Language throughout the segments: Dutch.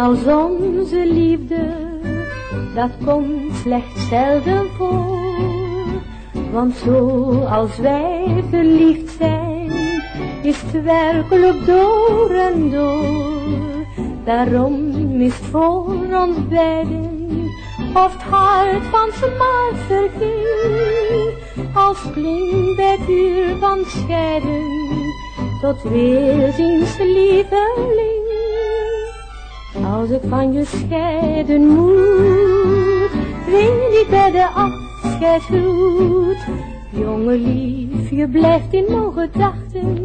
Als onze liefde, dat komt slechts zelden voor. Want zo als wij verliefd zijn, is het werkelijk door en door. Daarom is voor ons beiden, of het hart van z'n maat verging. Als klinkt het uur van scheiden, tot weerziens lieveling. Als ik van je scheiden moet, weet niet bij de afscheidsgroet. Jonge lief, je blijft in mijn gedachten,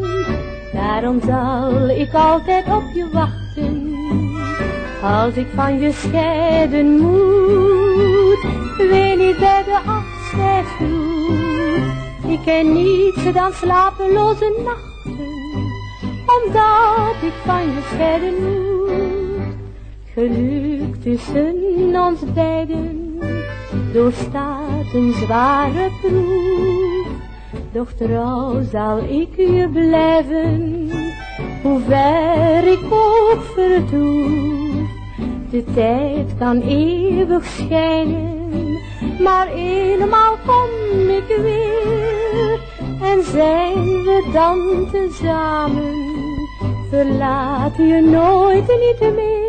daarom zal ik altijd op je wachten. Als ik van je scheiden moet, weet niet bij de afscheidsgroet. Ik ken niets dan slapeloze nachten, omdat ik van je scheiden moet. Geluk tussen ons beiden doorstaat een zware proef. Doch trouw zal ik je blijven, hoe ver ik ook vertoef. De tijd kan eeuwig schijnen, maar eenmaal kom ik weer. En zijn we dan tezamen, verlaat je nooit niet meer.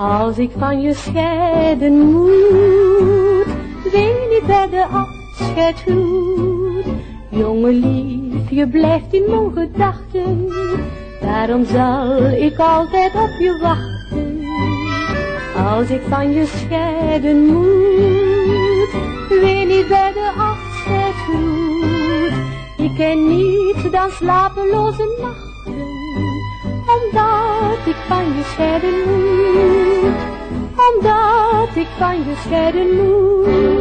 Als ik van je scheiden moet, weet niet bij de afscheid goed. Jonge lief, je blijft in mijn gedachten, daarom zal ik altijd op je wachten. Als ik van je scheiden moet, weet niet bij de afscheid goed. Ik ken niet dan slapeloze nachten, omdat ik van je scheiden moet omdat ik van je scheiden moet.